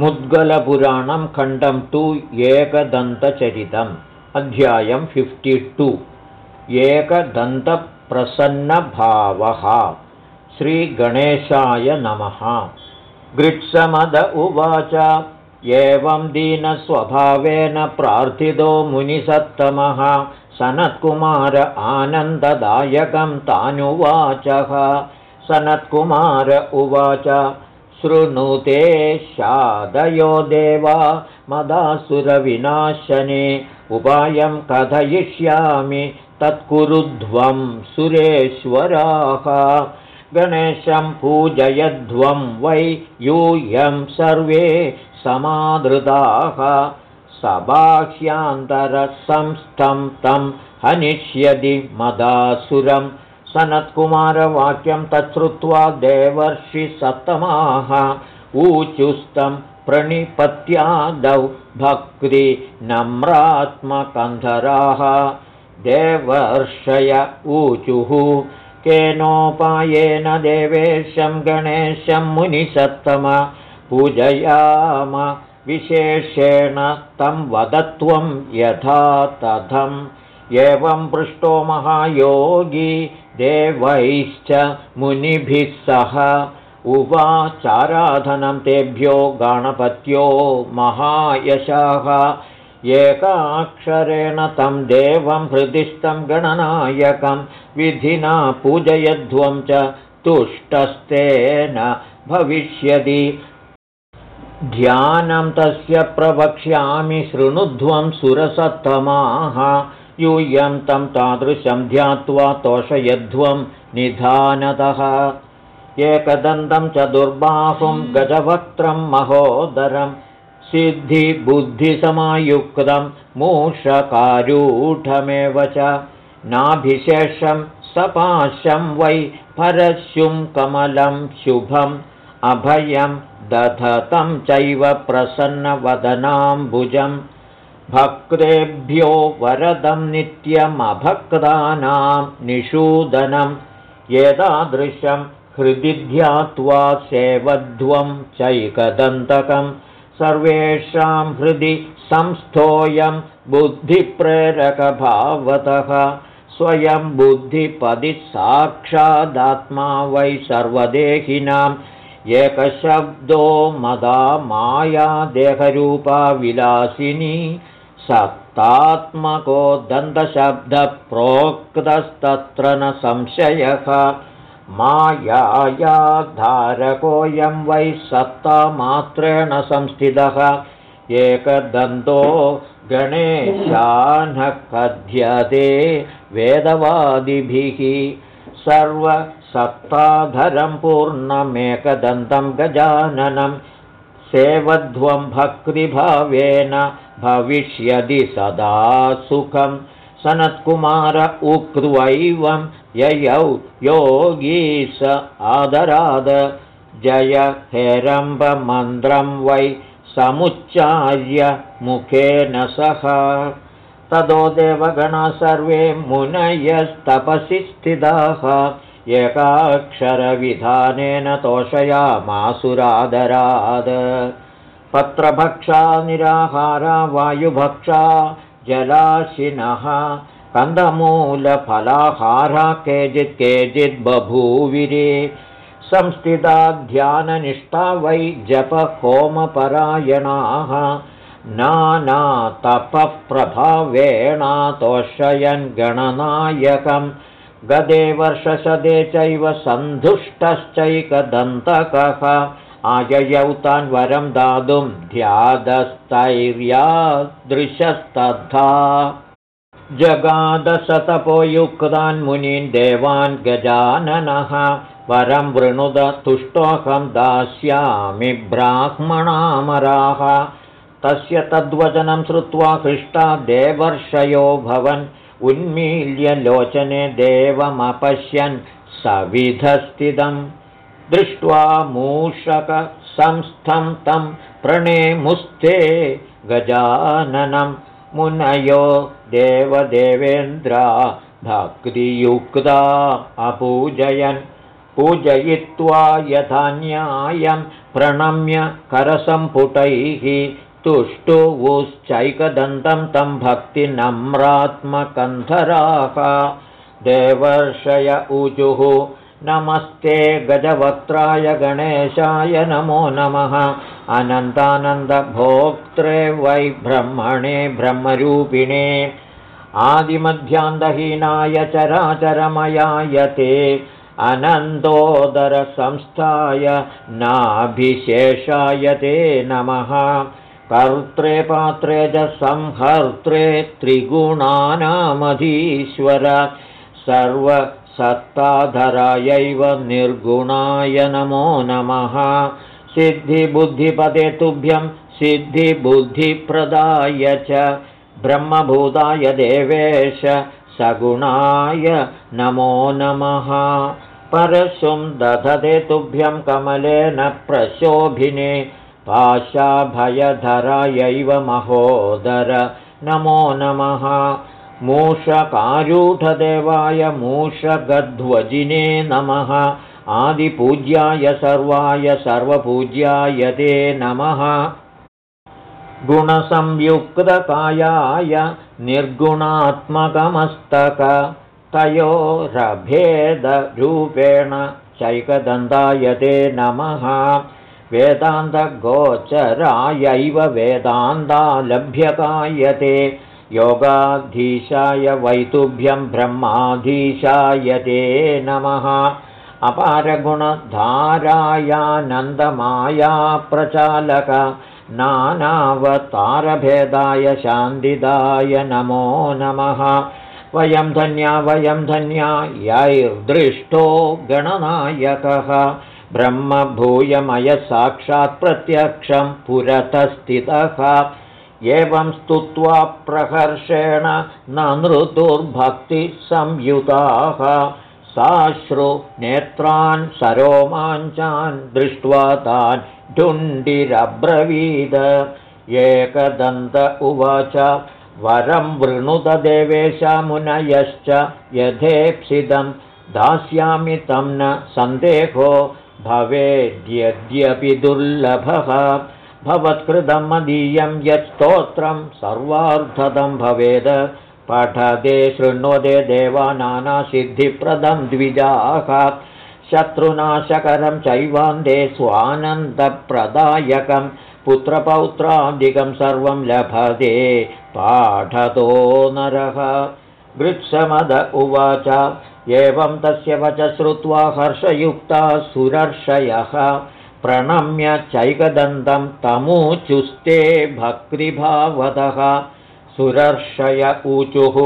मुद्गलपुराणं खण्डं तु एकदन्तचरितम्। अध्यायं फिफ्टि टु एकदन्तप्रसन्नभावः। श्रीगणेशाय नमः। गृत्समद उवाच। एवं दीनस्वभावेन प्रार्थितो मुनिसत्तमः। सनत्कुमार आनन्ददायकं तानुवाचः। सनत्कुमार उवाच शृणुते शादयो देवा मदासुरविनाशने। उपायं कथयिष्यामि तत्कुरुध्वं सुरेश्वराः। गणेशं पूजयध्वं वै यूयं सर्वे समादृताः। सबाह्यान्तरसंस्थं तं हनिष्यति मदासुरम् सनत्कुमारवाक्यं तच्छ्रुत्वा देवर्षिसत्तमाः ऊचुस्तं प्रणिपत्यादौ भक्तिनम्रात्मकन्धराः देवर्षय ऊचुः। केनोपायेन देवेशं गणेशं मुनिसत्तम पूजयाम। विशेषेण तं वदत्वं यथा तथम्। एवं पृष्टो महायोगी देवैश्च मुनिभिः सह। उवाचाराधनं तेभ्यो गणपत्यो महायशाः। एकाक्षरेण तं देवं हृदिस्थं गणनायकं विधिना पूजयध्वं च तुष्टस्तेन भविष्यति। ध्यानं तस्य प्रवक्ष्यामि शृणुध्वं सुरसत्तमाः यूयं तं तादृशं ध्यात्वा तोषयध्वं निधानतः। एकदन्तं च दुर्बाहुं गजवक्त्रं महोदरं सिद्धिबुद्धिसमायुक्तं मूषकारूढमेव च। नाभिशेषं सपाशं वै परशुं कमलं शुभम् अभयं दधतं चैव प्रसन्नवदनाम्बुजम् भक्तेभ्यो वरदं नित्यमभक्तानां निषूदनं एतादृशं हृदि ध्यात्वा सेवध्वं चैकदन्तकं सर्वेषां हृदि संस्थोऽयं बुद्धिप्रेरकभावतः स्वयं साक्षादात्मा वै सर्वदेहिनाम् एकशब्दो मदा माया देहरूपा विलासिनी सत्तात्मको दन्तशब्दप्रोक्तस्तत्र न संशयः। मायाधारकोऽयं वै सत्तामात्रेण संस्थितः। एकदन्तो गणेशानः कथ्यते वेदवादिभिः। सर्वसत्ताधरं पूर्णमेकदन्तं गजाननं सेवध्वं भक्तिभावेन भविष्यति सदा सुखं सनत्कुमार उक्त्वैवं ययौ योगी स आदराद। जय हेरम्बमन्त्रं वै समुच्चार्य मुखेन सह। ततो देवगणा सर्वे मुनयस्तपसि स्थिताः एकाक्षरविधानेन तोषयामासुरादराद। पत्रभक्षा निराहारा वायुभक्षा जलाशिनः कन्दमूलफलाहारा केचित् केचित् बभूविरे। संस्थिता ध्याननिष्ठा वै जपहोमपरायणाः नानातपःप्रभावेणातोषयन् गणनायकं गदे वर्षशदे चैव सन्धुष्टश्चैकदन्तकः। आययौ तान् वरं दातुं ध्यादस्तैर्यादृशस्तथा। जगादशतपोयुक्तान् मुनीन् देवान् गजाननः। वरं वृणुद तुष्टोऽहं दास्यामि ब्राह्मणामराः। तस्य तद्वचनं श्रुत्वा हृष्टा देवर्षयो भवन् उन्मील्य लोचने देवमपश्यन् सविधस्थितम् दृष्ट्वा मूषकसंस्थं तं प्रणेमुस्ते गजाननं मुनयो देवदेवेन्द्रा भक्तियुक्ता अपूजयन्। पूजयित्वा यथा न्यायं प्रणम्य करसम्पुटैः तुष्टुवुश्चैकदन्तं तं भक्तिनम्रात्मकन्धराः। देवर्षय ऊजुः। नमस्ते गजवक्त्राय गणेशाय नमो नमः। अनन्तानन्दभोक्त्रे वै ब्रह्मणे ब्रह्मरूपिणे। आदिमध्यान्तहीनाय चराचरमयाय ते। अनन्दोदरसंस्थाय नाभिशेषाय ते नमः कर्त्रे पात्रे च संहर्त्रे त्रिगुणानामधीश्वर। सर्वसत्ताधरायैव निर्गुणाय नमो नमः। सिद्धिबुद्धिपदे तुभ्यं सिद्धिबुद्धिप्रदाय च। ब्रह्मभूताय देवेश सगुणाय नमो नमः। परशुं दधते तुभ्यं कमलेन प्रशोभिने पाशाभयधरायैव महोदर। नमो नमः। मूषकारूढदेवाय मूषगध्वजिने नमः। आदिपूज्याय सर्वाय सर्वपूज्याय ते नमः। गुणसंयुक्तकायाय निर्गुणात्मकमस्तक। तयोरभेदरूपेण चैकदन्ताय ते नमः वेदान्तगोचरायैव वेदान्तालभ्यकायते योगाधीशाय वैतुभ्यं ब्रह्माधीशाय ते नमः। अपारगुणधारायानन्दमायाप्रचालक नानावतारभेदाय शान्तिदाय नमो नमः। वयं धन्या वयं धन्या यैर्दृष्टो गणनायकः ब्रह्मभूयमयसाक्षात् प्रत्यक्षं पुरतस्थितः। एवं स्तुत्वा प्रहर्षेण न नृतुर्भक्तिसंयुताः साश्रु नेत्रान् सरोमाञ्चान् दृष्ट्वा तान् ढुण्डिरब्रवीद। एकदन्त उवाच वरं वृणुतदेवेशमुनयश्च यथेप्सितं दास्यामि तं न सन्देहो भवेद्यद्यपि दुर्लभः। भवत्कृतं मदीयं यत् स्तोत्रं सर्वार्थदं भवेद। पठते शृण्वते देवा नानासिद्धिप्रदं द्विजाः। शत्रुनाशकरं चैवान्दे स्वानन्दप्रदायकं। पुत्रपौत्रादिकं सर्वं लभते पाठतो नरः। वृक्षमद उवाच एवं तस्य वच श्रुत्वा हर्षयुक्ता सुरर्षयः प्रणम्य चैकदन्तं तमूचुस्ते भक्तिभावतः सुरर्षय ऊचुः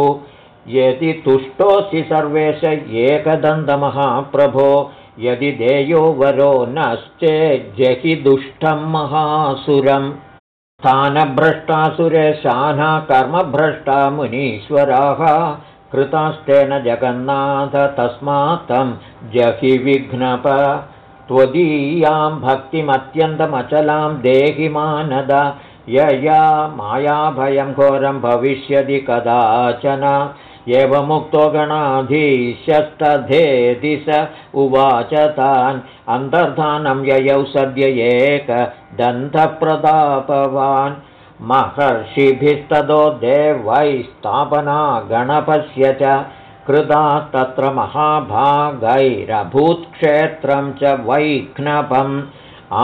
यदि तुष्टोऽसि सर्वेश एकदन्तमहाप्रभो यदि देयो वरो नश्चेज्जहि दुष्टं महासुरम्। स्थानभ्रष्टासुरेशाना कर्मभ्रष्टा मुनीश्वराः कृतास्तेन जगन्नाथ तस्मात्तं जहि विघ्नप त्वदीयां भक्तिमत्यन्तमचलां देहि मानद यया मायाभयं घोरं भविष्यति कदाचन। एवमुक्तो गणाधीशस्तधेति स उवाच तान्। अन्तर्धानं ययौ सद्य एकदन्तप्रतापवान् महर्षिभिस्ततो देवैस्तापना गणपस्य च कृता तत्र महाभागैरभूत्क्षेत्रं च वैघ्नपम्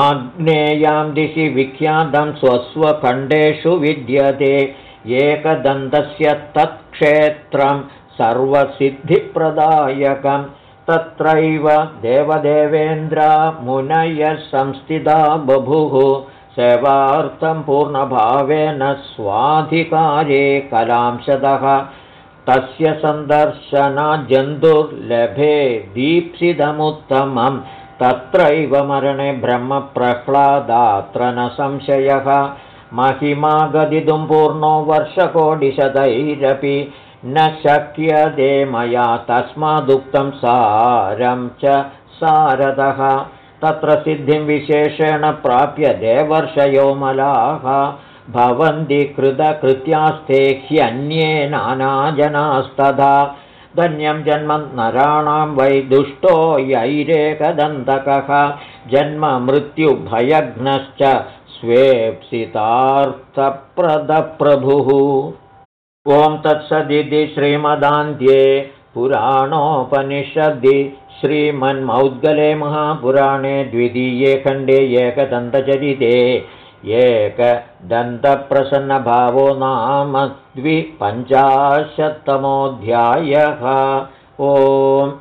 आग्नेयां दिशि विख्यातं स्वस्वखण्डेषु विद्यते। एकदन्तस्य तत्क्षेत्रं सर्वसिद्धिप्रदायकं तत्रैव देवदेवेन्द्रा मुनयः संस्थिता बभुः सेवार्थं पूर्णभावेन स्वाधिकारे कलांशतः। तस्य सन्दर्शनाजन्तुर्लभे दीप्सितमुत्तमं तत्रैव मरणे ब्रह्मप्रह्लादात्र न संशयः। महिमा गदितुं पूर्णो वर्षकोटिशतैरपि न शक्यते मया तस्मादुक्तं सारं च सारदः तत्र सिद्धिं विशेषेण प्राप्य देवर्षयो मलाः भवन्ति कृतकृत्यास्ते ह्यन्ये नानाजनास्तथा। धन्यं जन्म नराणां वै दुष्टो यैरेकदन्तकः। जन्ममृत्युभयघ्नश्च स्वेप्सितार्थप्रदप्रभुः। ॐ तत्सदिति श्रीमदान्ध्ये पुराणोपनिषदि श्रीमन्मौद्गले महापुराणे द्वितीये खण्डे एकदन्तचरिते एकदन्तप्रसन्नभावो नाम द्विपञ्चाशत्तमोऽध्यायः। ओम्